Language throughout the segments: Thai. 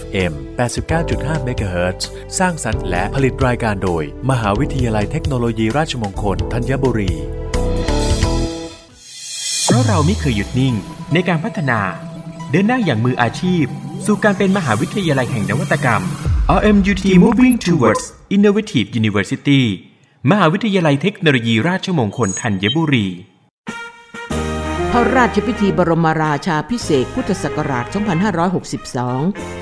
FM 89.5 MHz สร้างสรรค์และผลิตรายการโดย มหาวิทยาลัยเทคโนโลยีราชมงคลธัญบุรี เพราะเราไม่เคยหยุดนิ่งในการพัฒนา เดินหน้าอย่างมืออาชีพ สู่การเป็นมหาวิทยาลัยแห่งนวัตกรรม RMUT Moving Towards Innovative University มหาวิทยาลัยเทคโนโลยีราชมงคลธัญบุรี พระราชพิธีบรมราชาพิเศษพุทธศักราช 2562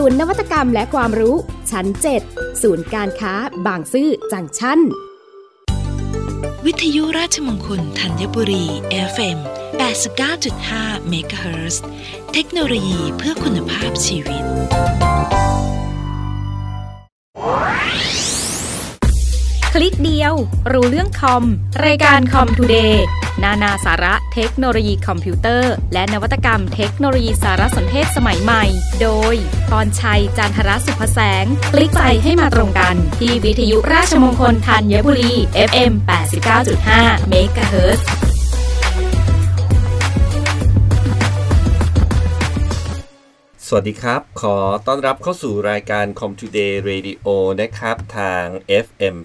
ศูนย์นวัตกรรมและความรู้ ชั้น 7 ศูนย์การค้า บางซื่อจังชั้น วิทยุราชมงคลธัญบุรี FM 89.5 MHz เทคโนโลยีเพื่อคุณภาพชีวิต คลิกเดียว รู้เรื่องคอม รายการคอมทูเดย์นานาสาระ เทคโนโลยีคอมพิวเตอร์ และนวัตกรรมเทคโนโลยีสารสนเทศสมัยใหม่ โดยพรชัย จันทรสุภแสง คลิกไปให้มาตรงกัน ที่วิทยุราชมงคลธัญบุรี FM 89.5 MHz สวัสดีครับ ขอต้อนรับเข้าสู่รายการ Com Today Radio นะครับ ทาง FM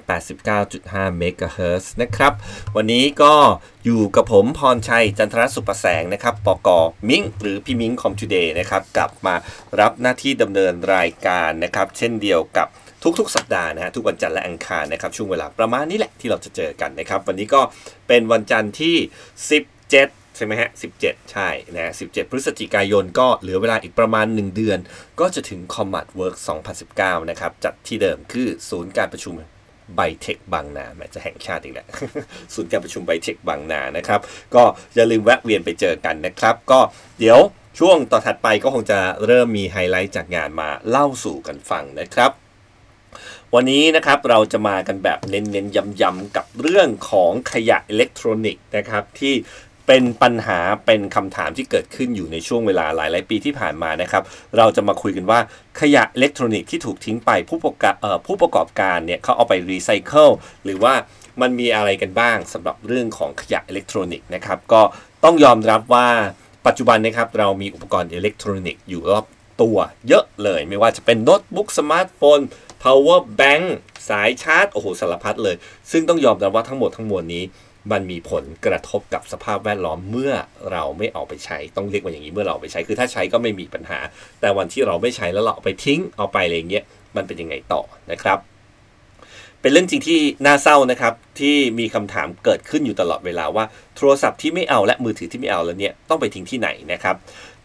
89.5 MHz นะครับ วันนี้ก็อยู่กับผมพรชัยจันทรสุประแสงนะครับปกมิงหรือพี่มิง Com Today นะครับกลับมารับหน้าที่ดำเนินรายการนะครับ เช่นเดียวกับทุกๆ สัปดาห์นะฮะทุกวันจันทร์และอังคารนะครับช่วงเวลาประมาณนี้แหละที่เราจะเจอกันนะครับ วันนี้ก็เป็นวันจันทร์ที่ 17 ช่ไหมฮะ 17 ใช่นะฮะ17 พฤศจิกายนก็เหลือเวลาอีกประมาณ 1 เดือน ก็จะถึง Combat Work 2019 นะครับ จัดที่เดิมคือศูนย์การประชุมไบเทคบางนาแม้จะแห่งชาติอีกแหละศูนย์การประชุมไบเทคบางนานะครับ ก็อย่าลืมแวะเวียนไปเจอกันนะครับ ก็เดี๋ยวช่วงต่อถัดไปก็คงจะเริ่มมีไฮไลท์จากงานมาเล่าสู่กันฟังนะครับวันนี้นะครับเราจะมากันแบบเน้นๆย้ำๆกับเรื่องของขยะอิเล็กทรอนิกส์นะครับที่ เป็นปัญหาเป็นคำถามที่เกิดขึ้นอยู่ในช่วงเวลาหลายๆปีที่ผ่านมานะครับ เราจะมาคุยกันว่าขยะอิเล็กทรอนิกส์ที่ถูกทิ้งไปผู้ประกอบผู้ประกอบการเนี่ยเขาเอาไปรีไซเคิลหรือว่ามันมีอะไรกันบ้างสำหรับเรื่องของขยะอิเล็กทรอนิกส์นะครับ ก็ต้องยอมรับว่าปัจจุบันนะครับเรามีอุปกรณ์อิเล็กทรอนิกส์อยู่รอบตัวเยอะเลย ไม่ว่าจะเป็นโน้ตบุ๊กสมาร์ทโฟน power bank สายชาร์จ โอ้โหสารพัดเลย ซึ่งต้องยอมรับว่าทั้งหมดทั้งมวลนี้ มันมีผลกระทบกับสภาพแวดล้อมเมื่อเราไม่เอาไปใช้ ต้องเรียกว่าอย่างนี้เมื่อเราไปใช้ คือถ้าใช้ก็ไม่มีปัญหา แต่วันที่เราไม่ใช้แล้วเราไปทิ้งเอาไปอะไรเงี้ยมันเป็นยังไงต่อนะครับ เป็นเรื่องจริงที่น่าเศร้านะครับที่มีคำถามเกิดขึ้นอยู่ตลอดเวลาว่าโทรศัพท์ที่ไม่เอาและมือถือที่ไม่เอาแล้วเนี่ยต้องไปทิ้งที่ไหนนะครับ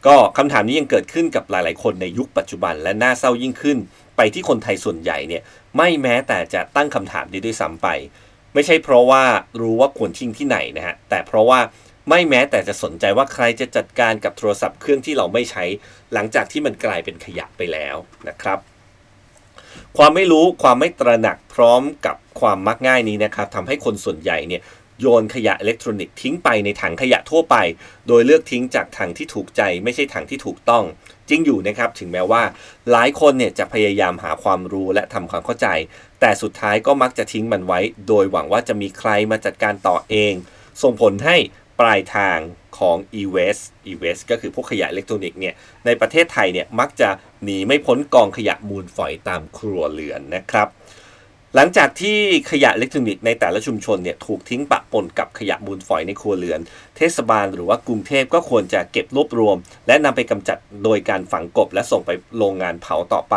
ก็คำถามนี้ยังเกิดขึ้นกับหลาย ๆ คนในยุคปัจจุบันและน่าเศร้ายิ่งขึ้น ไปที่คนไทยส่วนใหญ่เนี่ยไม่แม้แต่จะตั้งคำถามนี้ด้วยซ้ำไป ไม่ใช่เพราะว่ารู้ว่าควรทิ้งที่ไหนนะฮะ แต่เพราะว่าไม่แม้แต่จะสนใจว่าใครจะจัดการกับโทรศัพท์เครื่องที่เราไม่ใช้ หลังจากที่มันกลายเป็นขยะไปแล้วนะครับ ความไม่รู้ความไม่ตระหนักพร้อมกับความมักง่ายนี้นะครับทำให้คนส่วนใหญ่เนี่ยโยนขยะอิเล็กทรอนิกส์ทิ้งไปในถังขยะทั่วไป โดยเลือกทิ้งจากถังที่ถูกใจ ไม่ใช่ถังที่ถูกต้อง จริงอยู่นะครับ ถึงแม้ว่า หลายคนเนี่ยจะพยายามหาความรู้และทำความเข้าใจ แต่สุดท้ายก็มักจะทิ้งมันไว้ โดยหวังว่าจะมีใครมาจัดการต่อเอง ส่งผลให้ปลายทางของ e-waste e-waste ก็คือพวกขยะอิเล็กทรอนิกส์เนี่ย ในประเทศไทยเนี่ยมักจะหนีไม่พ้นกองขยะมูลฝอยตามครัวเรือนนะครับ หลังจากที่ขยะอิเล็กทรอนิกส์ในแต่ละชุมชนเนี่ยถูกทิ้งปะปนกับขยะมูลฝอยในครัวเรือน เทศบาลหรือว่ากรุงเทพก็ควรจะเก็บรวบรวม และนำไปกำจัดโดยการฝังกบและส่งไปโรงงานเผาต่อไป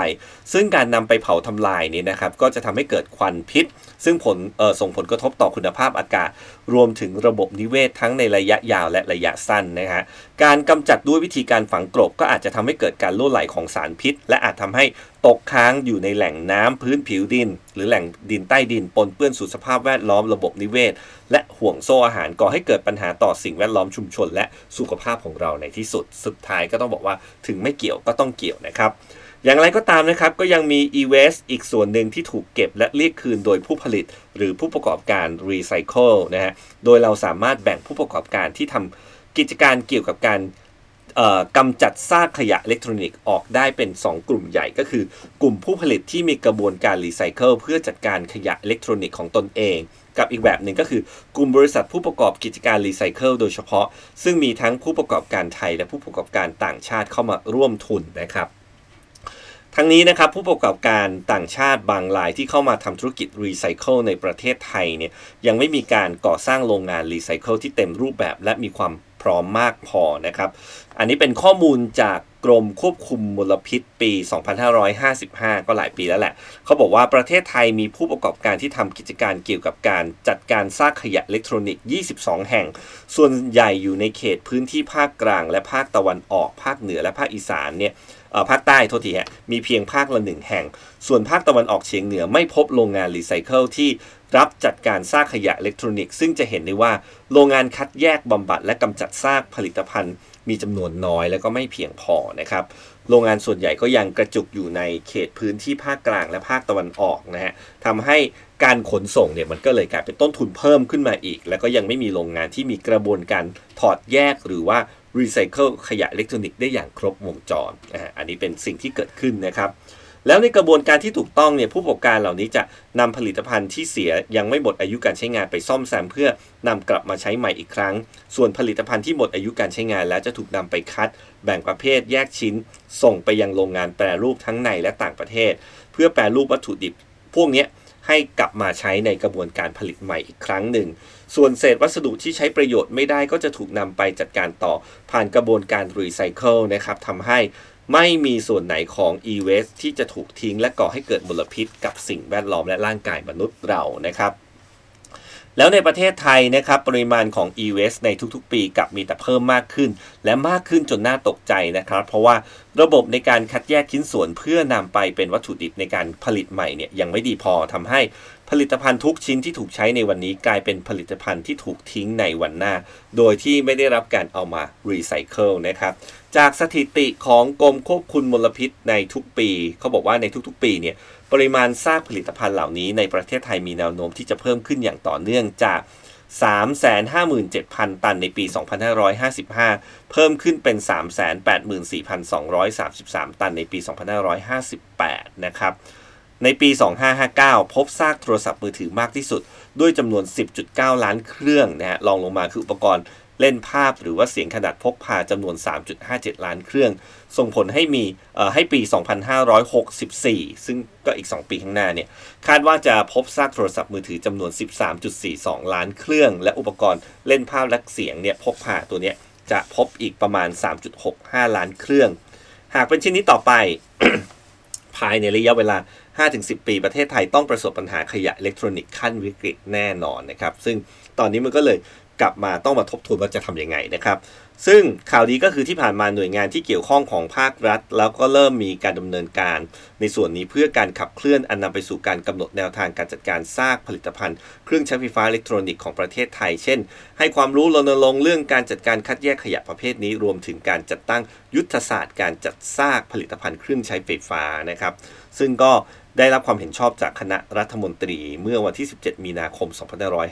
ซึ่งการนำไปเผาทำลายนี่นะครับก็จะทำให้เกิดควันพิษ ซึ่งผลส่งผลกระทบต่อคุณภาพอากาศ รวมถึงระบบนิเวศทั้งในระยะยาวและระยะสั้นนะฮะการกำจัดด้วยวิธีการฝังกลบก็อาจจะทำให้เกิดการล่วไหลของสารพิษ และอาจทำให้ตกค้างอยู่ในแหล่งน้ำพื้นผิวดิน หรือแหล่งดินใต้ดินปนเปื้อนสู่สภาพแวดล้อมระบบนิเวศ และห่วงโซ่อาหารก่อให้เกิดปัญหาต่อสิ่งแวดล้อมชุมชน และสุขภาพของเราในที่สุด สุดท้ายก็ต้องบอกว่าถึงไม่เกี่ยวก็ต้องเกี่ยวนะครับอย่างไรก็ตามนะครับก็ยังมี e-waste อีกส่วนหนึ่งที่ถูกเก็บและเรียกคืนโดยผู้ผลิต หรือผู้ประกอบการ recycle นะฮะโดยเราสามารถแบ่งผู้ประกอบการที่ทำกิจการเกี่ยวกับการกำจัดซากขยะอิเล็กทรอนิกส์ออกได้เป็น 2 กลุ่มใหญ่ก็คือ กลุ่มผู้ผลิตที่มีกระบวนการรีไซเคิลเพื่อจัดการขยะอิเล็กทรอนิกส์ของตนเอง กับอีกแบบหนึ่งก็คือกลุ่มบริษัทผู้ประกอบกิจการรีไซเคิลโดยเฉพาะ ซึ่งมีทั้งผู้ประกอบการไทยและผู้ประกอบการต่างชาติเข้ามาร่วมทุนนะครับทั้งนี้นะครับผู้ประกอบการต่างชาติบางรายที่เข้ามาทำธุรกิจรีไซเคิลในประเทศไทยเนี่ยยังไม่มีการก่อสร้างโรงงานรีไซเคิลที่เต็มรูปแบบและมีความพร้อมมากพอนะครับ อันนี้เป็นข้อมูลจากกรมควบคุมมลพิษปี 2555 ก็หลายปีแล้วแหละ เขาบอกว่าประเทศไทยมีผู้ประกอบการที่ทำกิจการเกี่ยวกับการจัดการซากขยะอิเล็กทรอนิกส์ 22 แห่ง ส่วนใหญ่อยู่ในเขตพื้นที่ภาคกลาง และภาคตะวันออก ภาคเหนือและภาคอีสานเนี่ยภาคใต้โทษทีฮะ มีเพียงภาคละหนึ่งแห่ง ส่วนภาคตะวันออกเฉียงเหนือไม่พบโรงงานรีไซเคิลที่รับจัดการซากขยะอิเล็กทรอนิกส์ซึ่งจะเห็นได้ว่าโรงงานคัดแยกบำบัดและกำจัดซากผลิตภัณฑ์ มีจำนวนน้อยและก็ไม่เพียงพอนะครับ โรงงานส่วนใหญ่ก็ยังกระจุกอยู่ในเขตพื้นที่ภาคกลางและภาคตะวันออกนะฮะทำให้การขนส่งเนี่ยมันก็เลยกลายเป็นต้นทุนเพิ่มขึ้นมาอีก แล้วก็ยังไม่มีโรงงานที่มีกระบวนการถอดแยกหรือว่ารีไซเคิลขยะอิเล็กทรอนิกส์ได้อย่างครบวงจรอ่าอันนี้เป็นสิ่งที่เกิดขึ้นนะครับ แล้วในกระบวนการที่ถูกต้องเนี่ยผู้ประกอบการเหล่านี้จะนำผลิตภัณฑ์ที่เสียยังไม่หมดอายุการใช้งานไปซ่อมแซมเพื่อนำกลับมาใช้ใหม่อีกครั้ง ส่วนผลิตภัณฑ์ที่หมดอายุการใช้งาน แล้วจะถูกนำไปคัด แบ่งประเภทแยกชิ้น ส่งไปยังโรงงานแปรรูปทั้งในและต่างประเทศ เพื่อแปรรูปวัตถุดิบ พวกนี้ให้กลับมาใช้ในกระบวนการผลิตใหม่อีกครั้งหนึ่ง ส่วนเศษวัสดุที่ใช้ประโยชน์ไม่ได้ก็จะถูกนำไปจัดการต่อผ่านกระบวนการรีไซเคิลนะครับทำให้ ไม่มีส่วนไหนของ e-waste ที่จะถูกทิ้งและก่อให้เกิดมลพิษกับสิ่งแวดล้อมและร่างกายมนุษย์เรานะครับ แล้วในประเทศไทยนะครับปริมาณของ e-waste ในทุกๆ ปีกลับมีแต่เพิ่มมากขึ้น และมากขึ้นจนน่าตกใจนะครับ เพราะว่าระบบในการคัดแยกชิ้นส่วนเพื่อนำไปเป็นวัตถุดิบในการผลิตใหม่เนี่ยยังไม่ดีพอทำให้ ผลิตภัณฑ์ทุกชิ้นที่ถูกใช้ในวันนี้กลายเป็นผลิตภัณฑ์ที่ถูกทิ้งในวันหน้า โดยที่ไม่ได้รับการเอามารีไซเคิลนะครับ จากสถิติของกรมควบคุมมลพิษในทุกปี เขาบอกว่าในทุกๆ ปีเนี่ยปริมาณซากผลิตภัณฑ์เหล่านี้ในประเทศไทยมีแนวโน้มที่จะเพิ่มขึ้นอย่างต่อเนื่องจาก357,000 ตันในปี 2555 เพิ่มขึ้นเป็น 384,233 ตันในปี 2558 นะครับ ในปี 2559 พบซากโทรศัพท์มือถือมากที่สุด ด้วยจำนวน 10.9 ล้านเครื่องนะฮะรองลงมาคืออุปกรณ์เล่นภาพหรือว่าเสียงขนาดพกพาจำนวน 3.57 ล้านเครื่อง ส่งผลให้มีให้ปี 2564 ซึ่งก็อีก 2 ปีข้างหน้าเนี่ย คาดว่าจะพบซากโทรศัพท์มือถือจำนวน 13.42 ล้านเครื่อง และอุปกรณ์เล่นภาพและเสียงเนี่ยพกพาตัวเนี้ยจะพบอีกประมาณ 3.65 ล้านเครื่อง หากเป็นชิ้นนี้ต่อไป ภายในระยะเวลา 5-10 ปี ประเทศไทยต้องประสบปัญหาขยะอิเล็กทรอนิกส์ขั้นวิกฤตแน่นอนนะครับ ซึ่งตอนนี้มันก็เลยกลับมาต้องมาทบทวนว่าจะทำยังไงนะครับ ซึ่งข่าวดีก็คือที่ผ่านมาหน่วยงานที่เกี่ยวข้องของภาครัฐ แล้วก็เริ่มมีการดำเนินการ ในส่วนนี้เพื่อการขับเคลื่อนอันนำไปสู่การกำหนดแนวทางการจัดการซากผลิตภัณฑ์ เครื่องใช้ไฟฟ้าอิเล็กทรอนิกส์ของประเทศไทย เช่น ให้ความรู้รณรงค์เรื่องการจัดการคัดแยกขยะประเภทนี้ รวมถึงการจัดตั้งยุทธศาสตร์ การจัดซากผลิตภัณฑ์เครื่องใช้ไฟฟ้านะครับ ซึ่งก็ ได้รับความเห็นชอบจากคณะรัฐมนตรีเมื่อวันที่ 17 มีนาคม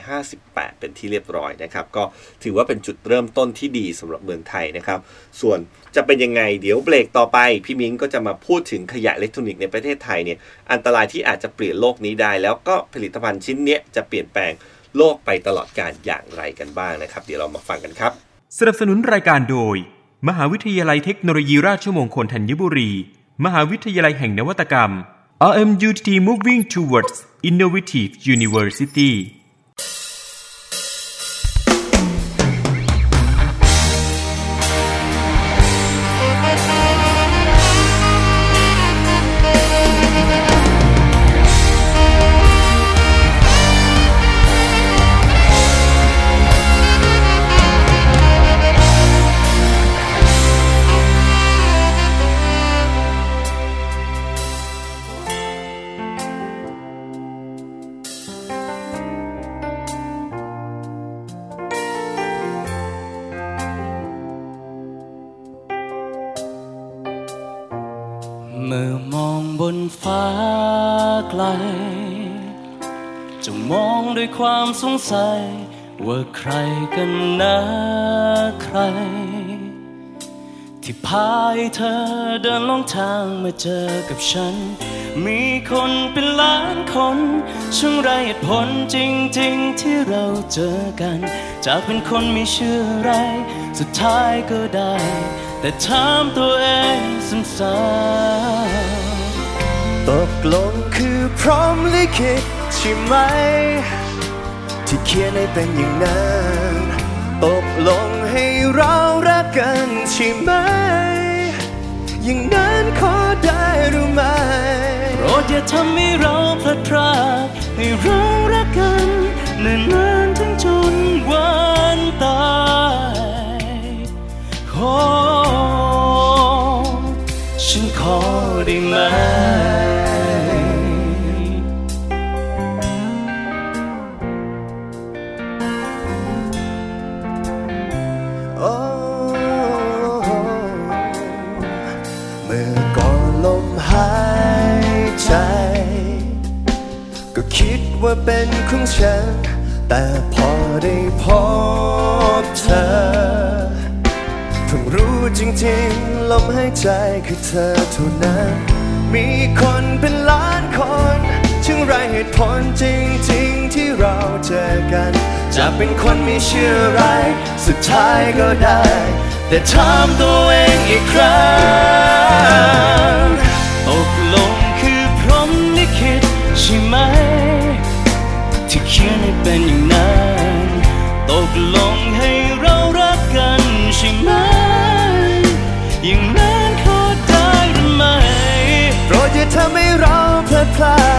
2558 เป็นที่เรียบร้อยนะครับ ก็ถือว่าเป็นจุดเริ่มต้นที่ดีสำหรับเมืองไทยนะครับ ส่วนจะเป็นยังไงเดี๋ยวเบรกต่อไป พี่มิ้งก็จะมาพูดถึงขยะอิเล็กทรอนิกส์ในประเทศไทยเนี่ยอันตรายที่อาจจะเปลี่ยนโลกนี้ได้ แล้วก็ผลิตภัณฑ์ชิ้นนี้จะเปลี่ยนแปลงโลกไปตลอดการอย่างไรกันบ้างนะครับ เดี๋ยวเรามาฟังกันครับ สนับสนุนรายการโดย มหาวิทยาลัยเทคโนโลยีราชมงคลธัญบุรี มหาวิทยาลัยแห่งนวัตกรรม RMUTT Moving Towards Innovative University ใครกันนะใคร ที่พาให้เธอเดินลงทางมาเจอกับฉัน มีคนเป็นล้านคนช่างไรเหตุผลจริง ๆ ที่เราเจอกัน จากเป็นคนไม่เชื่อไร สุดท้ายก็ได้ แต่ถามตัวเองซ้ำๆตกลงคือพร้อมลิขิตใช่ไหม ที่เขียนให้เป็นอย่างนั้นตกลงให้เรารักกันใช่ไหม อย่างนั้นขอได้หรือไม่โปรดอย่าทำให้เราพลัดพรากให้เรารักกันนิ่นนานถึงจนวันตายขอฉันขอได้ไหม ว่าเป็นของฉัน แต่พอได้พบเธอเพิ่งรู้จริงๆ ลมหายใจคือเธอเท่านั้น มีคนเป็นล้านคนถึงไรเหตุผลจริงๆ ที่เราเจอกัน จะเป็นคนมีเชื่อไร สุดท้ายก็ได้ แต่ถามตัวเองอีกครั้งตกลงคือพรหมลิขิตใช่ไหม ที่เขียนให้เป็นอย่างนั้นตกลงให้เรารักกันใช่ไหมอย่างนั้นก็ได้หรือไม่โปรดอย่าทำให้เราเพลิดพลา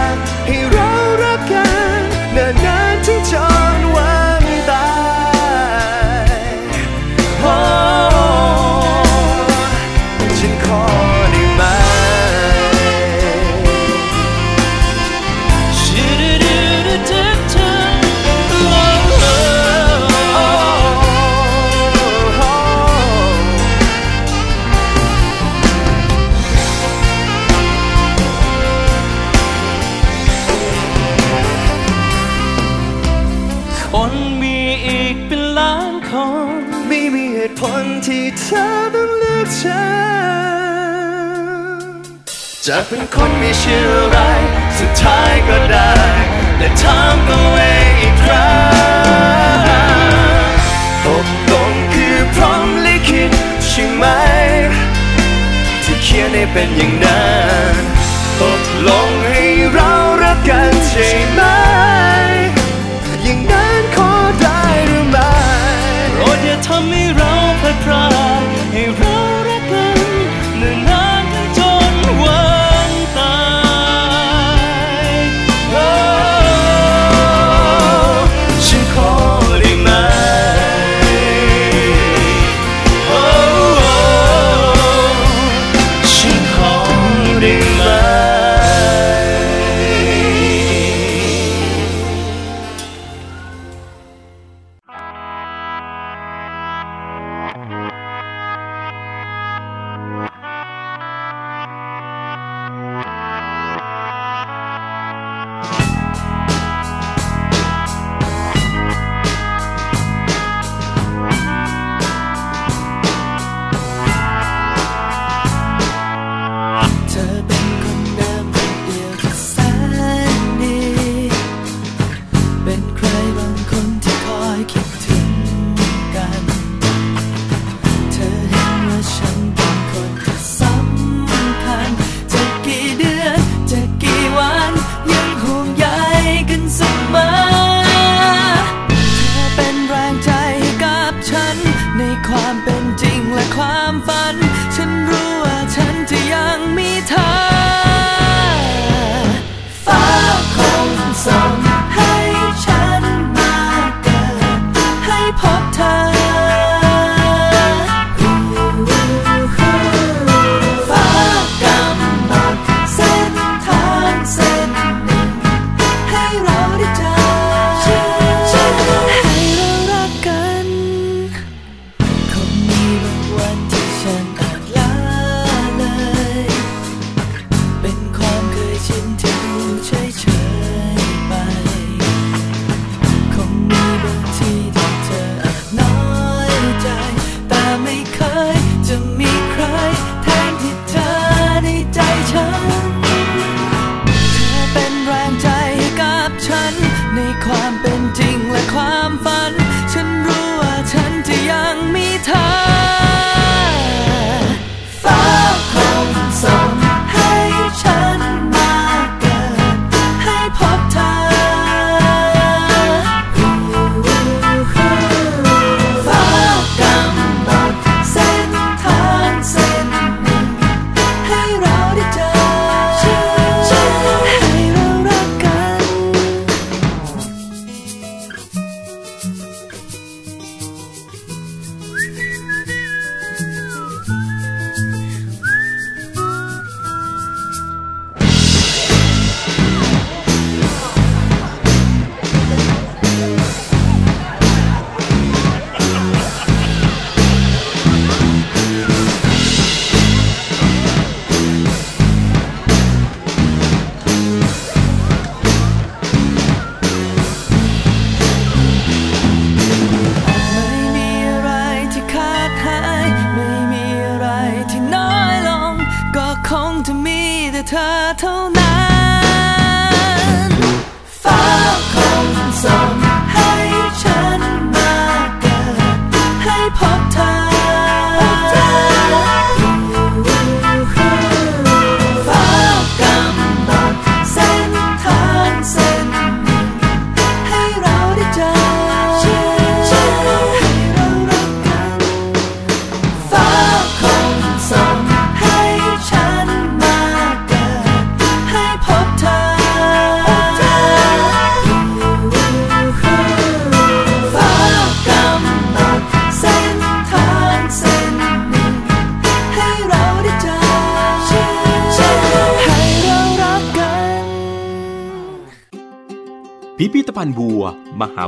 จะเป็นคนไม่เชื่ออะไร สุดท้ายก็ได้ แต่ถามตัวเองอีกครั้งตกลงคือพร้อมลิขิตใช่ไหม ที่เขียนให้เป็นอย่างนั้นตกลงให้เรารักกันใช่ไหม อย่างนั้นขอได้หรือไม่โปรดอย่าทำให้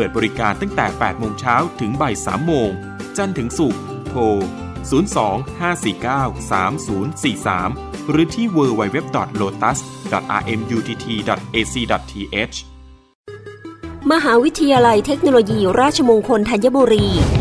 ปิดบริการตั้งแต่ 8 โมงเช้าถึงบ่าย 3 โมง จันทร์ถึงศุกร์ โทร 02-549-3043 หรือที่ www.lotus.rmutt.ac.th มหาวิทยาลัยเทคโนโลยีราชมงคลธัญบุรี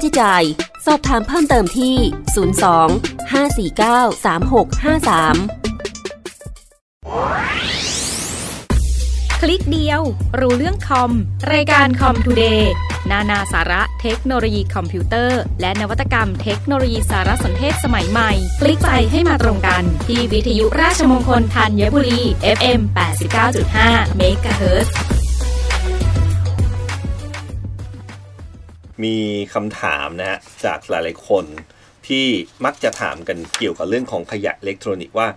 ใช้จ่าย สอบถามเพิ่มเติมที่ 02 549 3653 คลิกเดียว รู้เรื่องคอม รายการคอมทูเดย์นานาสาระเทคโนโลยีคอมพิวเตอร์ และนวัตกรรมเทคโนโลยีสารสนเทศสมัยใหม่ คลิกไปให้มาตรงกัน ที่วิทยุราชมงคลธัญบุรี FM 89.5 MHz มีคำถามนะฮะจากหลายๆคนที่มักจะถามกันเกี่ยวกับเรื่องของขยะอิเล็กทรอนิกส์ว่า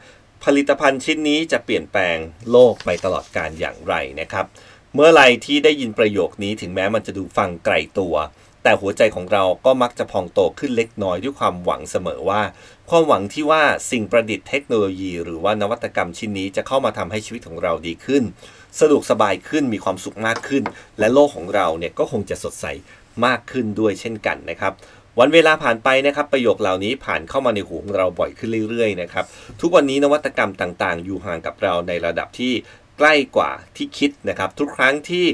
ผลิตภัณฑ์ชิ้นนี้จะเปลี่ยนแปลงโลกไปตลอดการอย่างไรนะครับ เมื่อไรที่ได้ยินประโยคนี้ถึงแม้มันจะดูฟังไกลตัว แต่หัวใจของเราก็มักจะพองโตขึ้นเล็กน้อยด้วยความหวังเสมอว่า ความหวังที่ว่าสิ่งประดิษฐ์เทคโนโลยี หรือว่านวัตกรรมชิ้นนี้จะเข้ามาทำให้ชีวิตของเราดีขึ้น สะดวกสบายขึ้นมีความสุขมากขึ้น และโลกของเราเนี่ยก็คงจะสดใส มากขึ้นด้วยเช่นกันนะครับวันเวลาผ่านไปนะครับประโยคเหล่านี้ผ่านเข้ามาในหูของเราบ่อยขึ้นเรื่อยๆนะครับทุกวันนี้นวัตกรรมต่างๆ อยู่ห่างกับเราในระดับที่ใกล้กว่าที่คิดนะครับ ทุกครั้งที่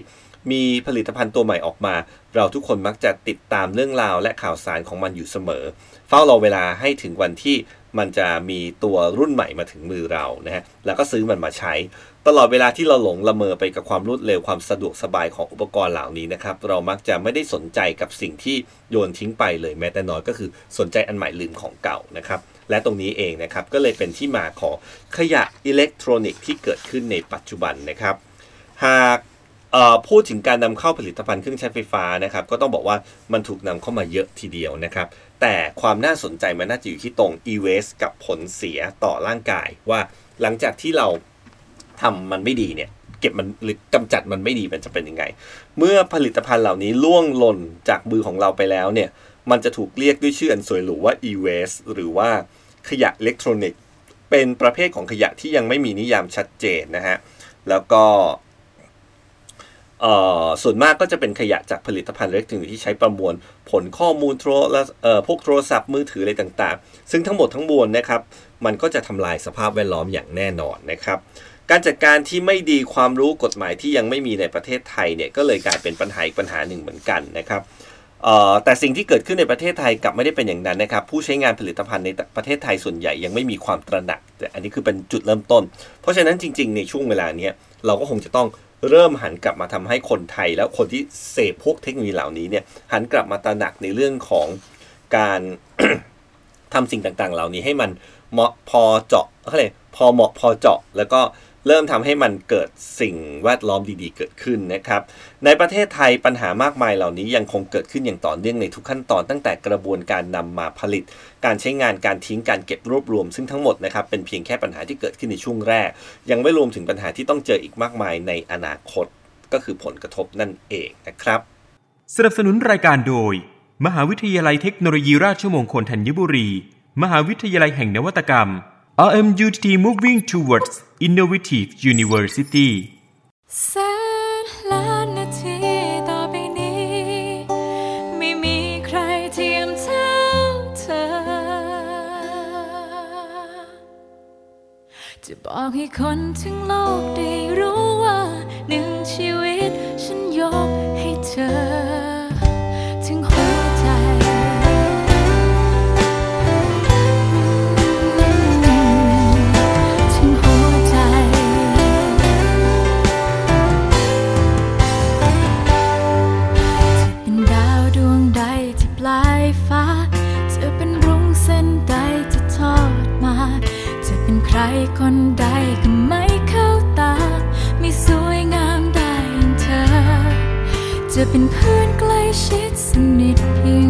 มีผลิตภัณฑ์ตัวใหม่ออกมา เราทุกคนมักจะติดตามเรื่องราวและข่าวสารของมันอยู่เสมอ เฝ้ารอเวลาให้ถึงวันที่มันจะมีตัวรุ่นใหม่มาถึงมือเรานะฮะแล้วก็ซื้อมันมาใช้ ตลอดเวลาที่เราหลงละเมอไปกับความรวดเร็วความสะดวกสบายของอุปกรณ์เหล่านี้นะครับ เรามักจะไม่ได้สนใจกับสิ่งที่โยนทิ้งไปเลยแม้แต่น้อยก็คือสนใจอันใหม่ลืมของเก่านะครับ และตรงนี้เองนะครับก็เลยเป็นที่มาของขยะอิเล็กทรอนิกส์ที่เกิดขึ้นในปัจจุบันนะครับ หากพูดถึงการนำเข้าผลิตภัณฑ์เครื่องใช้ไฟฟ้านะครับ ก็ต้องบอกว่ามันถูกนำเข้ามาเยอะทีเดียวนะครับ แต่ความน่าสนใจมันน่าจะอยู่ที่ตรง e-waste กับผลเสียต่อร่างกายว่าหลังจากที่เรา ทำมันไม่ดีเนี่ยเก็บมันหรือกำจัดมันไม่ดีมันจะเป็นยังไง เมื่อผลิตภัณฑ์เหล่านี้ล่วงหล่นจากมือของเราไปแล้วเนี่ยมันจะถูกเรียกด้วยชื่ออันสวยหรูว่า e-waste หรือว่าขยะอิเล็กทรอนิกส์เป็นประเภทของขยะที่ยังไม่มีนิยามชัดเจนนะฮะแล้วก็ส่วนมากก็จะเป็นขยะจากผลิตภัณฑ์อิเล็กทรอนิกส์ที่ใช้ประมวลผลข้อมูลโทรพวกโทรศัพท์มือถืออะไรต่างๆ ซึ่งทั้งหมดทั้งมวลนะครับ มันก็จะทำลายสภาพแวดล้อมอย่างแน่นอนนะครับ การจัดการที่ไม่ดีความรู้กฎหมายที่ยังไม่มีในประเทศไทยเนี่ยก็เลยกลายเป็นปัญหาอีกปัญหาหนึ่งเหมือนกันนะครับแต่สิ่งที่เกิดขึ้นในประเทศไทยกลับไม่ได้เป็นอย่างนั้นนะครับ ผู้ใช้งานผลิตภัณฑ์ในประเทศไทยส่วนใหญ่ยังไม่มีความตระหนัก แต่อันนี้คือเป็นจุดเริ่มต้น เพราะฉะนั้นจริง ๆ ในช่วงเวลานี้เราก็คงจะต้องเริ่มหันกลับมาทำให้คนไทย แล้วคนที่เสพพวกเทคโนโลยีเหล่านี้เนี่ยหันกลับมาตระหนักในเรื่องของการ ทำสิ่งต่างๆ เหล่านี้ให้มันเหมาะพอเจาะเขาเรียกพอเหมาะพอเจาะ แล้วก็เริ่มทำให้มันเกิดสิ่งแวดล้อมดีๆ เกิดขึ้นนะครับ ในประเทศไทยปัญหามากมายเหล่านี้ยังคงเกิดขึ้นอย่างต่อเนื่องในทุกขั้นตอนตั้งแต่กระบวนการนำมาผลิต การใช้งานการทิ้งการเก็บรวบรวม ซึ่งทั้งหมดนะครับเป็นเพียงแค่ปัญหาที่เกิดขึ้นในช่วงแรก ยังไม่รวมถึงปัญหาที่ต้องเจออีกมากมายในอนาคต ก็คือผลกระทบนั่นเองนะครับ สนับสนุนรายการโดย มหาวิทยาลัยเทคโนโลยีราชมงคลธัญบุรี มหาวิทยาลัยแห่งนวัตกรรม RMUTT Moving Towards Innovative University แสนล้านนาทีต่อไปนี้ ไม่มีใครเทียมเท่าเธอ จะบอกให้คนทั้งโลกได้รู้ว่า หนึ่งชีวิตฉันยกให้เธอ คนใดก็ไม่เข้าตา ไม่สวยงามได้อย่างเธอ จะเป็นเพื่อนใกล้ชิดสนิทเพียง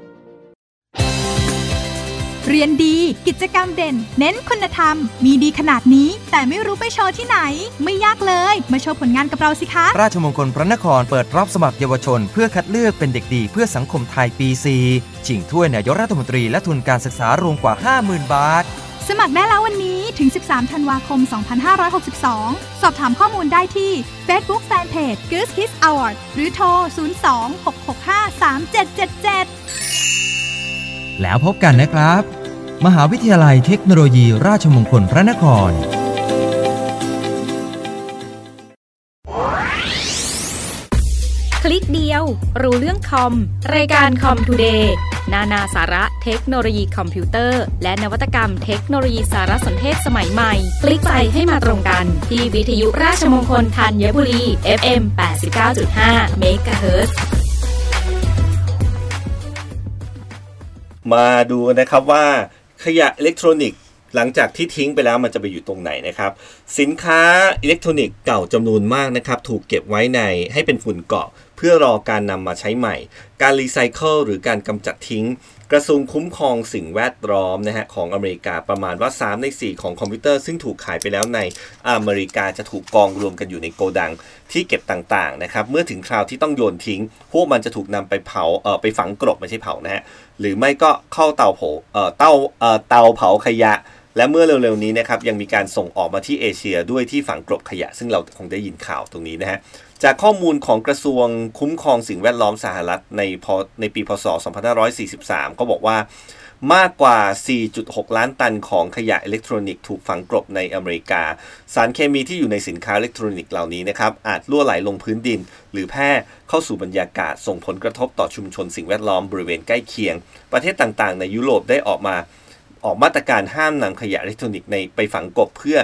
เรียนดี กิจกรรมเด่น เน้นคุณธรรม มีดีขนาดนี้ แต่ไม่รู้ไปโชว์ที่ไหน ไม่ยากเลย มาโชว์ผลงานกับเราสิคะ ราชมงคลพระนครเปิดรับสมัครเยาวชน เพื่อคัดเลือกเป็นเด็กดีเพื่อสังคมไทยปี 4 ชิงถ้วยนายกรัฐมนตรีและทุนการศึกษารวมกว่า 50,000 บาท สมัครได้แล้ววันนี้ถึง 13 ธันวาคม 2562 สอบถามข้อมูลได้ที่ Facebook Fanpage Goose Kids Award หรือโทร 02-665-3777 แล้วพบกันนะครับ มหาวิทยาลัยเทคโนโลยีราชมงคลพระนคร คลิกเดียว รู้เรื่องคอม รายการคอมทูเดย์นานาสาระเทคโนโลยีคอมพิวเตอร์ และนวัตกรรมเทคโนโลยีสารสนเทศสมัยใหม่ คลิกไปให้มาตรงกัน ที่วิทยุราชมงคลธัญบุรี FM 89.5 MHz มาดูกันนะครับว่าขยะอิเล็กทรอนิกส์หลังจากที่ทิ้งไปแล้วมันจะไปอยู่ตรงไหนนะครับ สินค้าอิเล็กทรอนิกส์เก่าจำนวนมากนะครับ ถูกเก็บไว้ในให้เป็นฝุ่นเกาะ เพื่อรอการนำมาใช้ใหม่ การรีไซเคิลหรือการกำจัดทิ้ง กระทรวงคุ้มครองสิ่งแวดล้อมนะฮะของอเมริกาประมาณว่า 3 ใน 4 ของคอมพิวเตอร์ซึ่งถูกขายไปแล้วในอเมริกาจะถูกกองรวมกันอยู่ในโกดังที่เก็บต่างๆนะครับเมื่อถึงคราวที่ต้องโยนทิ้ง พวกมันจะถูกนำไปเผาเอ่อไปฝังกลบไม่ใช่เผานะฮะหรือไม่ก็เข้าเตาเผาเอ่อเตาเอ่อเตาเผาขยะ และเมื่อเร็วๆนี้นะครับยังมีการส่งออกมาที่เอเชียด้วยที่ฝังกลบขยะ ซึ่งเราคงได้ยินข่าวตรงนี้นะฮะ จากข้อมูลของกระทรวงคุ้มครองสิ่งแวดล้อมสหรัฐในพในปีพศ 2543 ก็บอกว่ามากกว่า 4.6 ล้านตันของขยะอิเล็กทรอนิกส์ถูกฝังกลบในอเมริกา สารเคมีที่อยู่ในสินค้าอิเล็กทรอนิกส์เหล่านี้นะครับอาจรั่วไหลลงพื้นดิน หรือแพร่เข้าสู่บรรยากาศส่งผลกระทบต่อชุมชนสิ่งแวดล้อมบริเวณใกล้เคียง ประเทศต่างๆ ในยุโรปได้ออกมาออกมาตรการห้ามนำขยะอิเล็กทรอนิกส์ในไปฝังกลบเพื่อ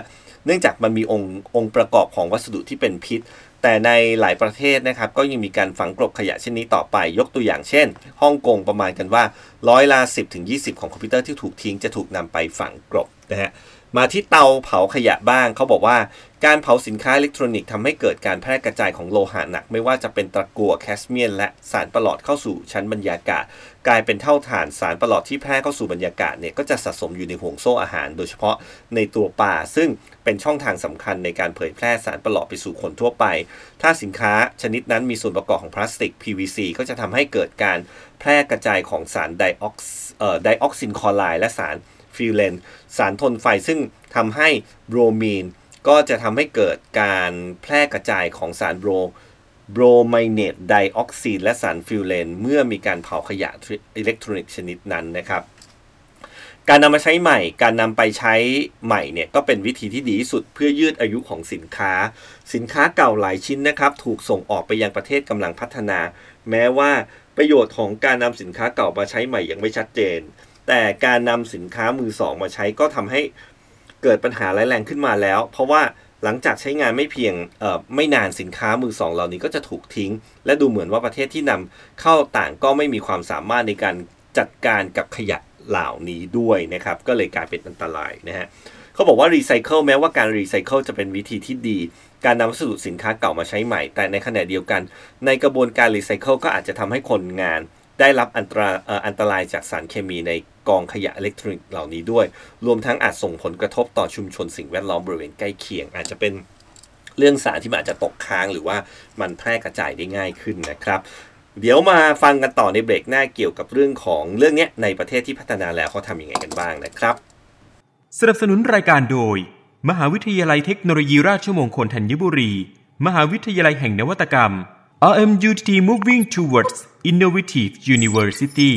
เนื่องจากมันมีองค์องค์ประกอบของวัสดุที่เป็นพิษ แต่ในหลายประเทศนะครับก็ยังมีการฝังกลบขยะเช่นนี้ต่อไปยกตัวอย่างเช่นฮ่องกงประมาณกันว่าร้อยละ10ถึง20 ของคอมพิวเตอร์ที่ถูกทิ้งจะถูกนำไปฝังกลบนะฮะ มาที่เตาเผาขยะบ้างเขาบอกว่าการเผาสินค้าอิเล็กทรอนิกส์ทำให้เกิดการแพร่กระจายของโลหะหนัก ไม่ว่าจะเป็นตะกั่วแคสเมียน และสารประหลอดเข้าสู่ชั้นบรรยากาศ กลายเป็นเท่าฐานสารประหลอดที่แพร่เข้าสู่บรรยากาศเนี่ยก็จะสะสมอยู่ในห่วงโซ่อาหาร โดยเฉพาะในตัวปลาซึ่งเป็นช่องทางสำคัญในการเผยแพร่สารประหลอดไปสู่คนทั่วไป ถ้าสินค้าชนิดนั้นมีส่วนประกอบของพลาสติก PVC ก็จะทำให้เกิดการแพร่กระจายของสารไดออกเอ่อไดออกซินคลอไรด์และสาร ฟิวแรนสารทนไฟซึ่งทำให้โบรมีนก็จะทำให้เกิดการแพร่กระจายของสารโบรโบรไมเนตไดออกซินและสารฟิวแรนเมื่อมีการเผาขยะอิเล็กทรอนิกส์ชนิดนั้นนะครับ การนำมาใช้ใหม่ การนำไปใช้ใหม่เนี่ยก็เป็นวิธีที่ดีที่สุดเพื่อยืดอายุของสินค้า สินค้าเก่าหลายชิ้นนะครับ ถูกส่งออกไปยังประเทศกำลังพัฒนา แม้ว่าประโยชน์ของการนำสินค้าเก่ามาใช้ใหม่ยังไม่ชัดเจน แต่การนำสินค้ามือสองมาใช้ก็ทำให้เกิดปัญหาร้ายแรงขึ้นมาแล้ว เพราะว่าหลังจากใช้งานไม่เพียงไม่นานสินค้ามือสองเหล่านี้ก็จะถูกทิ้ง และดูเหมือนว่าประเทศที่นำเข้าต่างก็ไม่มีความสามารถในการจัดการกับขยะเหล่านี้ด้วยนะครับ ก็เลยกลายเป็นอันตรายนะฮะเขาบอกว่ารีไซเคิลแม้ว่าการรีไซเคิลจะเป็นวิธีที่ดี การนำวัสดุสินค้าเก่ามาใช้ใหม่ แต่ในขณะเดียวกัน ในกระบวนการรีไซเคิลก็อาจจะทำให้คนงาน ได้รับอันตราอันตรายจากสารเคมีใน กองขยะอิเล็กทรอนิกส์เหล่านี้ด้วย รวมทั้งอาจส่งผลกระทบต่อชุมชนสิ่งแวดล้อมบริเวณใกล้เคียง อาจจะเป็นเรื่องสารที่มันอาจจะตกค้างหรือว่ามันแพร่กระจายได้ง่ายขึ้นนะครับเดี๋ยวมาฟังกันต่อในเบรกหน้าเกี่ยวกับเรื่องของเรื่องนี้ในประเทศที่พัฒนาแล้วเขาทำยังไงกันบ้างนะครับ สนับสนุนรายการโดย มหาวิทยาลัยเทคโนโลยีราชมงคลธัญบุรี มหาวิทยาลัยแห่งนวัตกรรม RMUTT Moving Towards Innovative University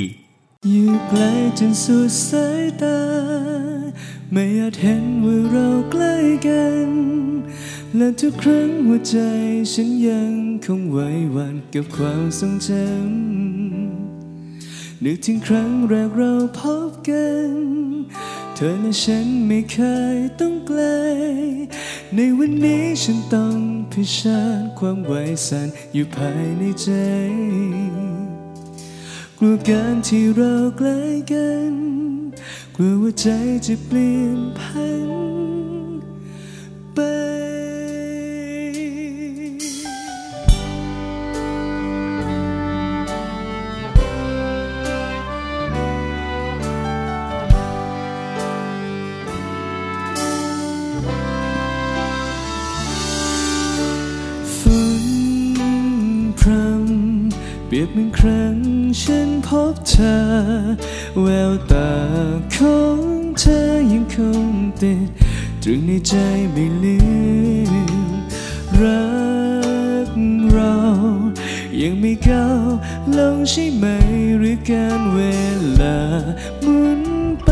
อยู่ไกลจนสุดสายตา ไม่อาจเห็นว่าเราใกล้กัน และทุกครั้งหัวใจฉันยังคงไหวหวั่นกับความทรงจำนึกถึงครั้งแรกเราพบกัน เธอและฉันไม่เคยต้องไกล ในวันนี้ฉันต้องเผชิญความไหวสั่นอยู่ภายในใจ กลัวการที่เราใกล้กัน กลัวว่าใจจะเปลี่ยนพัน บเธอ แววตาของเธอยังคงติดตรึงในใจไม่ลืมรักเรายังไม่เก้าลงใช่ไหมหรือการเวลาหมุนไป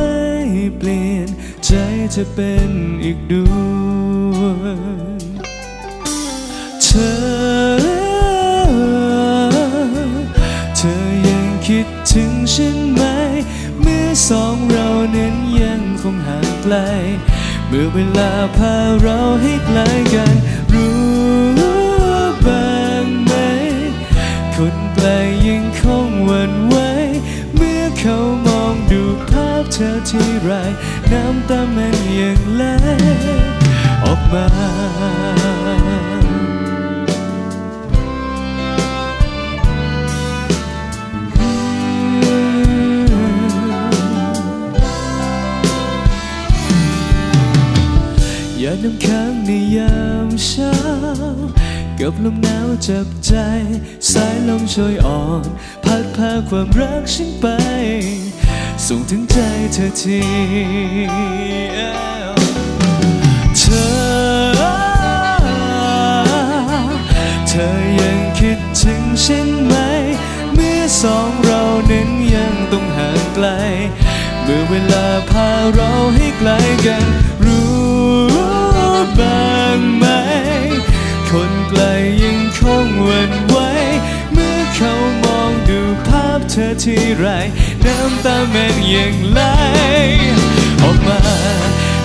เปลี่ยน ใจจะเป็นอีกดวงเธอ สองเราเน้นยังคงห่างไกล เมื่อเวลาพาเราให้ไกลกัน รู้บ้างไหม คนไกลยังคงหวั่นไหวเมื่อเขามองดูภาพเธอที่ไร น้ำตามันยังไหลออกมา อย่าน้ำค้างในยามเช้ากับลมหนาวจับใจ สายลมช่วยอ่อน พัดพาความรักฉันไป ส่งถึงใจเธอทีเธอ เธอยังคิดถึงฉันไหม เมื่อสองเรานั้นยังต้องห่างไกล เมื่อเวลาพาเราให้ไกลกันรู้ บ้างไหม คนไกลยังคงหวั่นไหว เมื่อเขามองดูภาพเธอที่ไร น้ำตาแมันยังไหลออกมา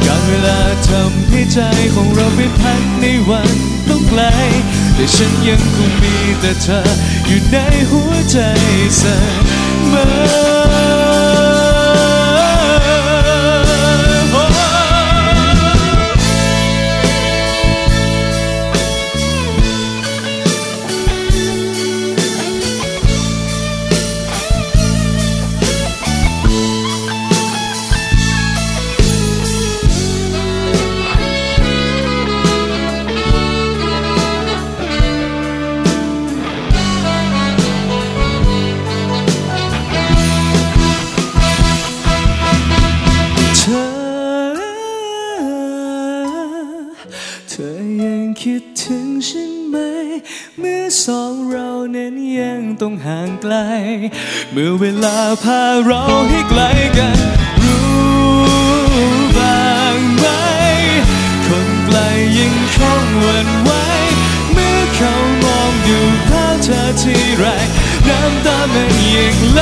การเวลาทำให้ใจของเราไม่พันในวันต้องไกล แต่ฉันยังคงมีแต่เธออยู่ในหัวใจเสมอ พาเราให้ไกลกัน รู้บ้างไหม คนไกลยังคงวันไว้ เมื่อเขามองดูภาพเธอที่ไร น้ำตามันยังไหล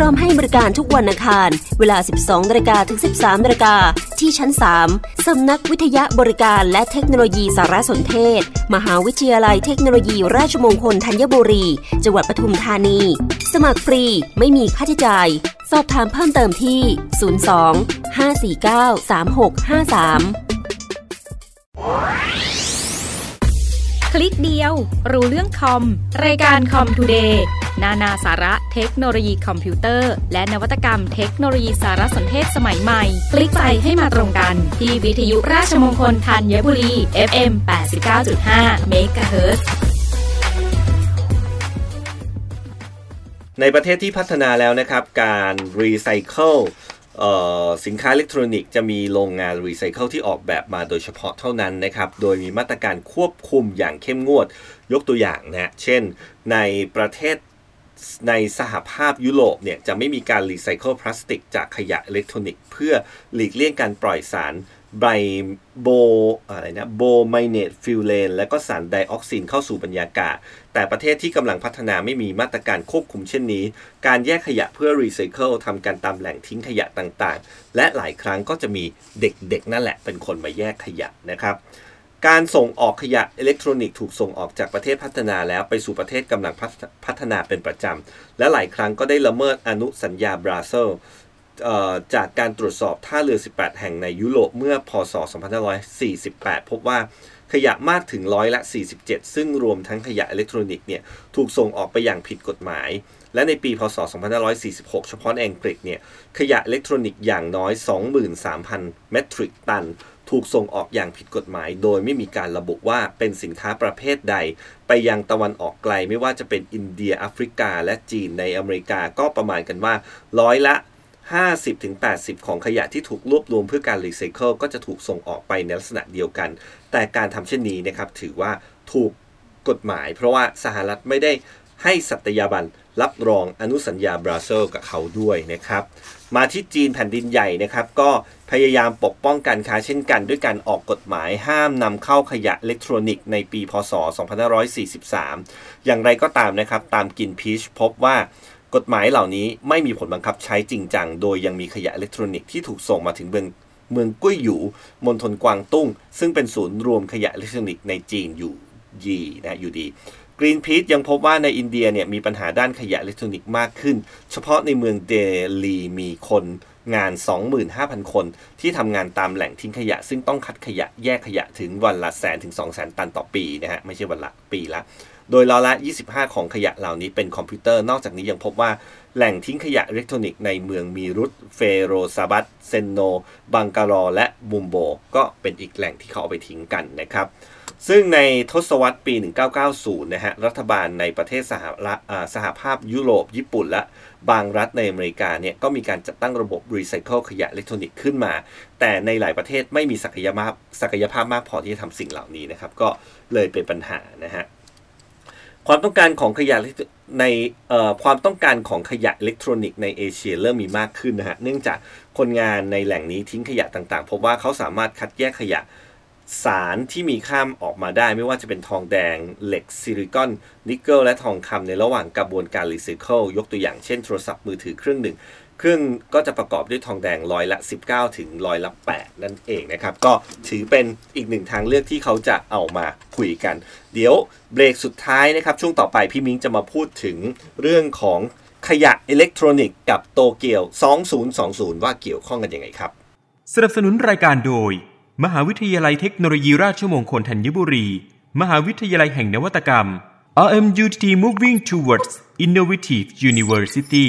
ร้อมให้บริการทุกวันอังคาร เวลา 12นาฬิกาถึง 13นาฬิกาที่ชั้น 3 สำนักวิทยาบริการและเทคโนโลยีสารสนเทศ มหาวิทยาลัยเทคโนโลยีราชมงคลธัญบุรี จังหวัดปทุมธานี สมัครฟรีไม่มีค่าใช้จ่าย สอบถามเพิ่มเติมที่ 02 549 3653 คลิกเดียว รู้เรื่องคอม รายการคอมทูเดย์นานาสาระเทคโนโลยีคอมพิวเตอร์ และนวัตกรรมเทคโนโลยีสารสนเทศสมัยใหม่ คลิกไปให้มาตรงกัน ที่วิทยุราชมงคลธัญบุรี FM 89.5 MHz ในประเทศที่พัฒนาแล้วนะครับ การรีไซเคิล สินค้าอิเล็กทรอนิกส์จะมีโรงงานรีไซเคิลที่ออกแบบมาโดยเฉพาะเท่านั้นนะครับ โดยมีมาตรการควบคุมอย่างเข้มงวด ยกตัวอย่างนะ เช่น ในประเทศในสหภาพยุโรปเนี่ยจะไม่มีการรีไซเคิลพลาสติกจากขยะอิเล็กทรอนิกส์เพื่อหลีกเลี่ยงการปล่อยสารไบโบอะไรนะ brominated furan และก็สารไดออกซินเข้าสู่บรรยากาศ แต่ประเทศที่กำลังพัฒนาไม่มีมาตรการควบคุมเช่นนี้ การแยกขยะเพื่อรีไซเคิลทำการตามแหล่งทิ้งขยะต่างๆ และหลายครั้งก็จะมีเด็กๆ นั่นแหละเป็นคนมาแยกขยะนะครับการส่งออกขยะอิเล็กทรอนิกส์ถูกส่งออกจากประเทศพัฒนาแล้วไปสู่ประเทศกำลังพัฒนาเป็นประจำ และหลายครั้งก็ได้ละเมิดอนุสัญญาบาเซล จากการตรวจสอบท่าเรือ 18 แห่งในยุโรปเมื่อพศ 2548 พบว่าขยะมากถึงร้อยละ 47 ซึ่งรวมทั้งขยะอิเล็กทรอนิกส์เนี่ยถูกส่งออกไปอย่างผิดกฎหมาย และในปี พศ 2546 เฉพาะในอังกฤษเนี่ยขยะอิเล็กทรอนิกส์อย่างน้อย 23,000 เมตริกตัน ถูกส่งออกอย่างผิดกฎหมาย โดยไม่มีการระบุว่าเป็นสินค้าประเภทใด ไปยังตะวันออกไกลไม่ว่าจะเป็นอินเดียแอฟริกา และจีนในอเมริกาก็ประมาณกันว่าร้อยละ 50-80 ของขยะที่ถูกรวบรวมเพื่อการรีไซเคิลก็จะถูกส่งออกไปในลักษณะเดียวกัน แต่การทำเช่นนี้นะครับถือว่าถูกกฎหมาย เพราะว่าสหรัฐไม่ได้ให้สัตยาบันรับรองอนุสัญญาบาเซลกับเขาด้วยนะครับ มาที่จีนแผ่นดินใหญ่นะครับ ก็พยายามปกป้องการค้าเช่นกัน ด้วยการออกกฎหมายห้ามนำเข้าขยะอิเล็กทรอนิกส์ในปีพศ 2543 อย่างไรก็ตามนะครับ ทางกรีนพีซพบว่า กฎหมายเหล่านี้ไม่มีผลบังคับใช้จริงจัง โดยยังมีขยะอิเล็กทรอนิกส์ที่ถูกส่งมาถึงเมืองเมืองกุ้ยหยูมณฑลกวางตุ้ง ซึ่งเป็นศูนย์รวมขยะอิเล็กทรอนิกส์ในจีนอยู่ยีนะอยู่ดีกรีนพีซยังพบว่าในอินเดียเนี่ยมีปัญหาด้านขยะอิเล็กทรอนิกส์มากขึ้น เฉพาะในเมืองเดลีมีคนงาน 25,000 คนที่ทำงานตามแหล่งทิ้งขยะ ซึ่งต้องคัดขยะแยกขยะถึงวันละแสนถึง2 0 0 0 0ตันต่อปีนะฮะ ไม่ใช่วันละปีละ โดยร้อยละ 25 ของขยะเหล่านี้เป็นคอมพิวเตอร์ นอกจากนี้ยังพบว่าแหล่งทิ้งขยะอิเล็กทรอนิกส์ในเมืองมีรุตเฟโรซาบัตเชนไน บังกาลอร์ และมุมไบ ก็เป็นอีกแหล่งที่เขาเอาไปทิ้งกันนะครับ ซึ่งในทศวรรษปี 1990 นะฮะ รัฐบาลในประเทศสหรัฐสหภาพยุโรป ญี่ปุ่น และบางรัฐในอเมริกาเนี่ย ก็มีการจัดตั้งระบบรีไซเคิลขยะอิเล็กทรอนิกส์ขึ้นมา แต่ในหลายประเทศไม่มีศักยภาพศักยภาพมากพอที่จะทำสิ่งเหล่านี้นะครับ ก็เลยเป็นปัญหานะฮะ ความต้องการของขยะในความต้องการของขยะอิเล็กทรอนิกส์ในเอเชียเริ่มมีมากขึ้นนะฮะ เนื่องจากคนงานในแหล่งนี้ทิ้งขยะต่างๆ พบว่าเขาสามารถคัดแยกขยะสารที่มีค่าออกมาได้ ไม่ว่าจะเป็นทองแดง เหล็กซิลิคอน นิกเกิลและทองคำในระหว่างกระบวนการรีไซเคิลยกตัวอย่างเช่นโทรศัพท์มือถือเครื่องหนึ่ง เครื่องก็จะประกอบด้วยทองแดงร้อยละ 19 ถึงร้อยละ 8 นั่นเองนะครับ ก็ถือเป็นอีกหนึ่งทางเลือกที่เขาจะเอามาคุยกัน เดี๋ยวเบรกสุดท้ายนะครับ ช่วงต่อไปพี่มิ้งจะมาพูดถึงเรื่องของขยะอิเล็กทรอนิกส์กับโตเกียว 2020 ว่าเกี่ยวข้องกันยังไงครับ สนับสนุนรายการโดย มหาวิทยาลัยเทคโนโลยีราชมงคลธัญบุรี มหาวิทยาลัยแห่งนวัตกรรม RMUTT Moving Towards Innovative University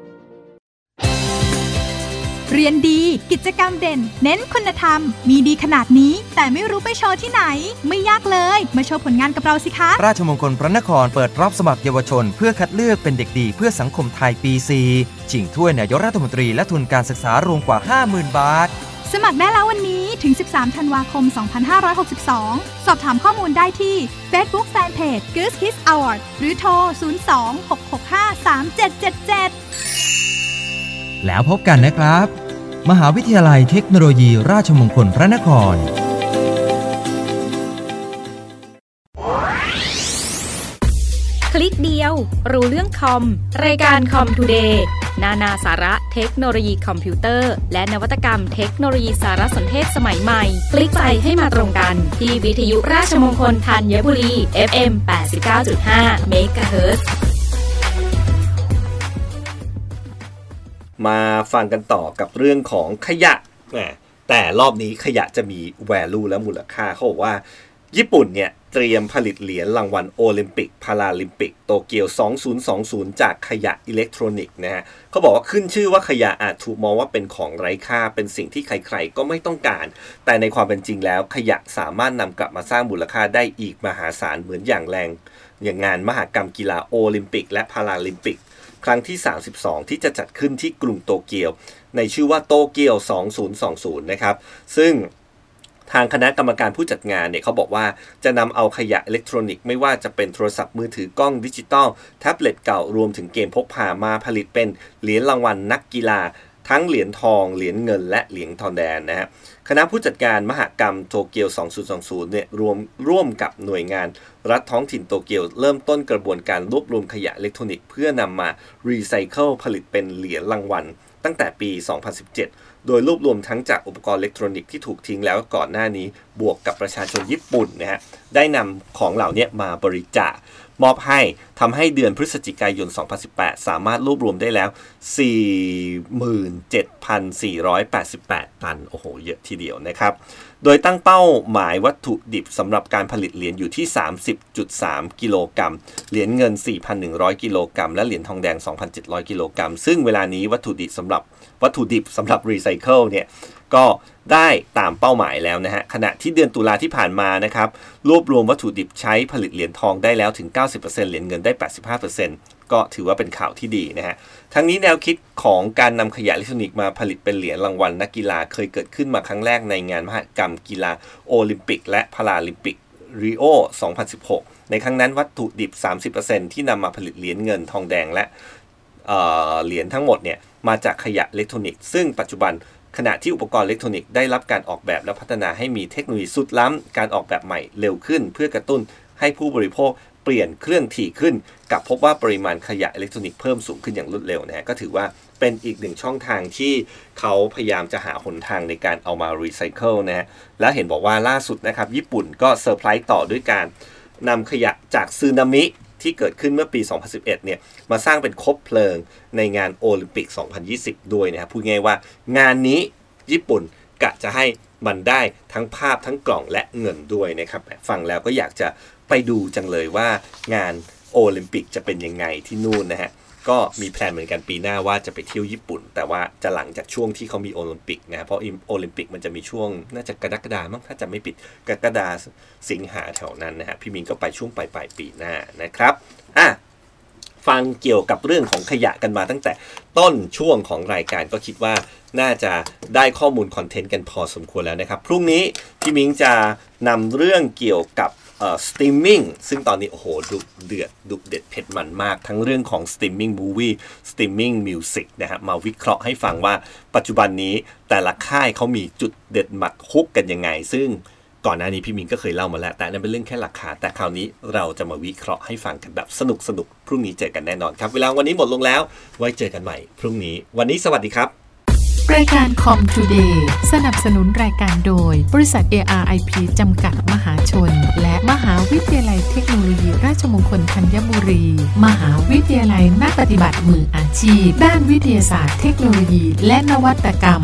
เรียนดี กิจกรรมเด่น เน้นคุณธรรม มีดีขนาดนี้ แต่ไม่รู้ไปโชว์ที่ไหน ไม่ยากเลย มาโชว์ผลงานกับเราสิคะ ราชมงคลพระนครเปิดรับสมัครเยาวชน เพื่อคัดเลือกเป็นเด็กดีเพื่อสังคมไทยปี 4 ชิงถ้วยนายกรัฐมนตรีและทุนการศึกษารวมกว่า 50,000 บาท สมัครได้แล้ววันนี้ถึง 13 ธันวาคม 2562 สอบถามข้อมูลได้ที่ Facebook Fanpage Goose Kids Award หรือโทร 02-665-3777 แล้วพบกันนะครับ มหาวิทยาลัยเทคโนโลยีราชมงคลพระนคร คลิกเดียว รู้เรื่องคอม รายการคอมทูเดย์นานาสาระเทคโนโลยีคอมพิวเตอร์ และนวัตกรรมเทคโนโลยีสารสนเทศสมัยใหม่ คลิกไปให้มาตรงกัน ที่วิทยุราชมงคลธัญบุรี FM 89.5 MHz มาฟังกันต่อกับเรื่องของขยะแหมแต่รอบนี้ขยะจะมี value และมูลค่าเขาบอกว่า ญี่ปุ่นเนี่ยเตรียมผลิตเหรียญรางวัลโอลิมปิกพาราลิมปิกโตเกียว 2020 จากขยะอิเล็กทรอนิกส์นะฮะเขาบอกว่าขึ้นชื่อว่าขยะอาจถูกมองว่าเป็นของไร้ค่าเป็นสิ่งที่ใครๆ ก็ไม่ต้องการ แต่ในความเป็นจริงแล้ว ขยะสามารถนำกลับมาสร้างมูลค่าได้อีกมหาศาลเหมือนอย่างแรง อย่างงานมหกรรมกีฬาโอลิมปิก และพาราลิมปิก ครั้งที่ 32 ที่จะจัดขึ้นที่กรุงโตเกียว ในชื่อว่าโตเกียว 2020 นะครับ ซึ่งทางคณะกรรมการผู้จัดงานเนี่ยเขาบอกว่าจะนำเอาขยะอิเล็กทรอนิกส์ไม่ว่าจะเป็นโทรศัพท์มือถือกล้องดิจิตอลแท็บเล็ตเก่ารวมถึงเกมพกพามาผลิตเป็นเหรียญรางวัลนักกีฬา ทั้งเหรียญทอง เหรียญเงิน และเหรียญทองแดงนะฮะ คณะผู้จัดการมหกรรมโตเกียว 2020 เนี่ยรวมร่วมกับหน่วยงานรัฐท้องถิ่นโตเกียวเริ่มต้นกระบวนการรวบรวมขยะอิเล็กทรอนิกส์เพื่อนำมารีไซเคิลผลิตเป็นเหรียญรางวัลตั้งแต่ปี 2017 โดยรวบรวมทั้งจากอุปกรณ์อิเล็กทรอนิกส์ที่ถูกทิ้งแล้วก่อนหน้านี้ บวกกับประชาชนญี่ปุ่นนะฮะ ได้นำของเหล่านี้มาบริจาค มอบให้ทำให้เดือนพฤศจิกายน 2018 สามารถรวบรวมได้แล้ว 47,488 ตัน โอ้โห เยอะทีเดียวนะครับ โดยตั้งเป้าหมายวัตถุดิบสำหรับการผลิตเหรียญอยู่ที่ 30.3 กิโลกรัม เหรียญเงิน 4,100 กิโลกรัม และเหรียญทองแดง 2,700 กิโลกรัม ซึ่งเวลานี้วัตถุดิบสำหรับวัตถุดิบสำหรับรีไซเคิลเนี่ย ก็ได้ตามเป้าหมายแล้วนะฮะ ขณะที่เดือนตุลาที่ผ่านมานะครับ รวบรวมวัตถุดิบใช้ผลิตเหรียญทองได้แล้วถึง 90%เหรียญเงินได้ 85% ก็ถือว่าเป็นข่าวที่ดีนะฮะ ทั้งนี้แนวคิดของการนำขยะอิเล็กทรอนิกส์มาผลิตเป็นเหรียญรางวัลนักกีฬาเคยเกิดขึ้นมาครั้งแรกในงานมหกรรมกีฬาโอลิมปิก และพาราลิมปิกริโอ 2016 ในครั้งนั้นวัตถุดิบ 30%ที่นำมาผลิตเหรียญเงินทองแดงและเหรียญทั้งหมดเนี่ยมาจากขยะอิเล็กทรอนิกส์ซึ่งปัจจุบันขณะที่อุปกรณ์อิเล็กทรอนิกส์ได้รับการออกแบบและพัฒนาให้มีเทคโนโลยีสุดล้ำ การออกแบบใหม่เร็วขึ้น เพื่อกระตุ้นให้ผู้บริโภค เปลี่ยนเครื่องถี่ขึ้น กลับพบว่าปริมาณขยะอิเล็กทรอนิกส์เพิ่มสูงขึ้นอย่างรวดเร็วนะฮะก็ถือว่าเป็นอีกหนึ่งช่องทางที่เขาพยายามจะหาหนทางในการเอามารีไซเคิลนะฮะและเห็นบอกว่าล่าสุดนะครับ ญี่ปุ่นก็เซอร์ไพรส์ต่อด้วยการนำขยะจากซึนามิที่เกิดขึ้นเมื่อปี 2011 เนี่ย มาสร้างเป็นคบเพลิงในงานโอลิมปิก 2020 ด้วยนะครับพูดง่ายว่างานนี้ญี่ปุ่นกะจะให้ มันได้ทั้งภาพทั้งกล่องและเงินด้วยนะครับฟังแล้วก็อยากจะไปดูจังเลยว่างานโอลิมปิกจะเป็นยังไงที่นู่นนะฮะก็มีแพลนเหมือนกันปีหน้าว่าจะไปเที่ยวญี่ปุ่น แต่ว่าจะหลังจากช่วงที่เขามีโอลิมปิกนะเพราะโอลิมปิกมันจะมีช่วงน่าจะกรกฎามั้งถ้าจะไม่ปิดกรกฎาสิงหาแถวนั้นนะฮะพี่มินก็ไปช่วงปลายปลายปีหน้านะครับอะ ฟังเกี่ยวกับเรื่องของขยะกันมาตั้งแต่ต้นช่วงของรายการก็คิดว่าน่าจะได้ข้อมูลคอนเทนต์กันพอสมควรแล้วนะครับ พรุ่งนี้พี่มิงจะนำเรื่องเกี่ยวกับสตรีมมิ่งซึ่งตอนนี้ โอ้โหดุเดือดดุเด็ดเผ็ดมันมาก ทั้งเรื่องของ streaming movie streaming music นะฮะมาวิเคราะห์ให้ฟังว่าปัจจุบันนี้แต่ละค่ายเขามีจุดเด็ดหมัดฮุกกันยังไง ซึ่ง ก่อนหน้านี้พี่มิงก็เคยเล่ามาแล้ว แต่นั่นเป็นเรื่องแค่ราคาแต่คราวนี้เราจะมาวิเคราะห์ให้ฟังกันแบบสนุกสนุกๆพรุ่งนี้เจอกันแน่นอนครับ เวลาวันนี้หมดลงแล้ว ไว้เจอกันใหม่ พรุ่งนี้ วันนี้สวัสดีครับ รายการคอมทูเดย์สนับสนุนรายการโดย บริษัท ARIP จำกัดมหาชน และมหาวิทยาลัยเทคโนโลยี ราชมงคลธัญบุรี มหาวิทยาลัยนักปฏิบัติมืออาชีพ ด้านวิทยาศาสตร์ เทคโนโลยี และนวัตกรรม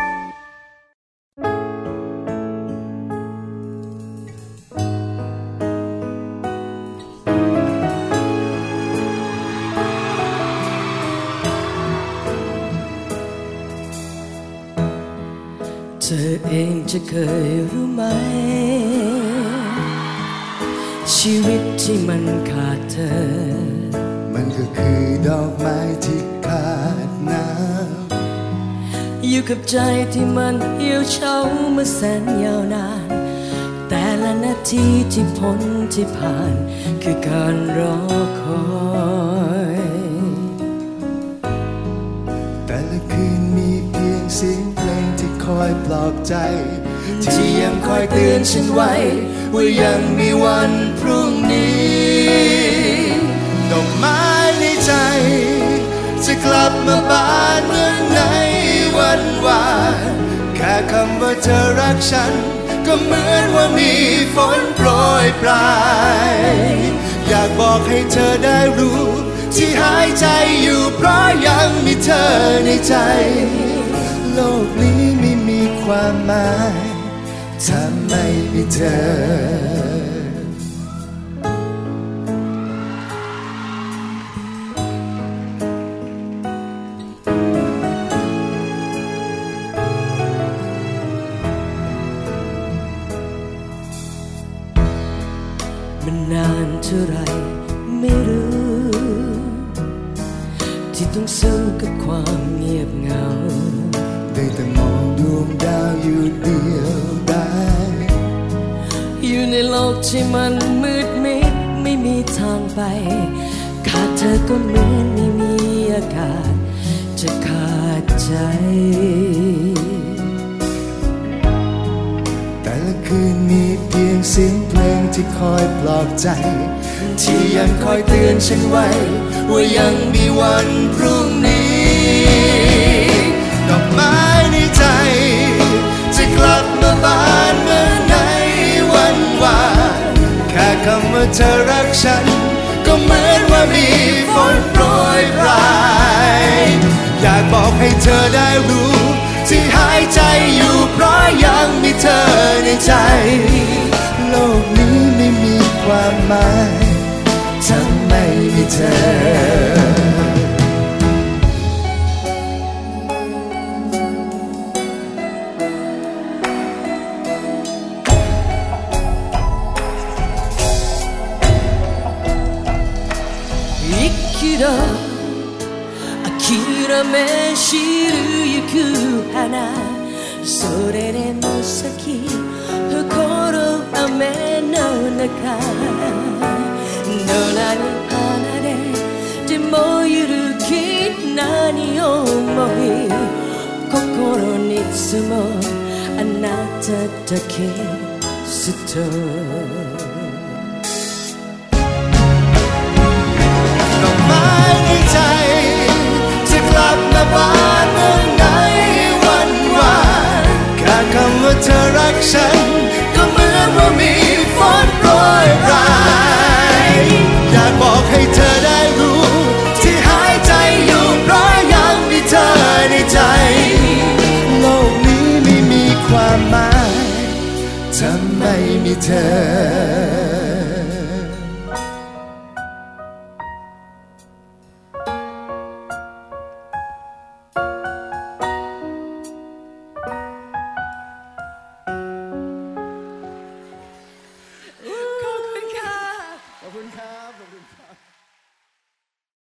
ธอเองจะเคยรู้ไหม ชีวิตที่มันขาดเธอ มันก็คือดอกไม้ที่ขาดน้ำอยู่กับใจที่มันเหี่ยวเฉามาแสนยาวนาน แต่ละนาทีที่พ้นที่ผ่าน คือการรอคอย อยปลอบใจ ที่ยังคอยเตือนฉันไว้ ว่ายังมีวันพรุ่งนี้ดอกไม้ในใจ จะกลับมาบานเมื่อในวันวานแค่คำว่าเธอรักฉัน ก็เหมือนว่ามีฝนโปรยปลาย อยากบอกให้เธอได้รู้ ที่หายใจอยู่เพราะยังมีเธอในใจ โลกนี้ ความหมายถ้าไม่มีเธอ มันมืดมิดไม่มีทางไป ขาดเธอก็เหมือนไม่มีอากาศ จะขาดใจ แต่ละคืนมีเพียงเสียงเพลงที่คอยปลอบใจ ที่ยังคอยเตือนฉันไว้ ว่ายังมีวันพรุ่ง เธอรักฉัน ก็เหมือนว่ามีฝนโปรยปลายอยากบอกให้เธอได้รู้ ที่หายใจอยู่เพราะยังมีเธอในใจ โลกนี้ไม่มีความหมายถ้าไม่มีเธอ 花それでも咲き誇る雨の中野良に離れてもゆるき何を思い心に積もあなただけストーリー「Club Nirvana เธอรักฉัน ก็เหมือนว่ามีฝนโปรยปรายอยากบอกให้เธอได้รู้ ที่หายใจอยู่เพราะยังมีเธอในใจ โลกนี้ไม่มีความหมายถ้าไม่มีเธอ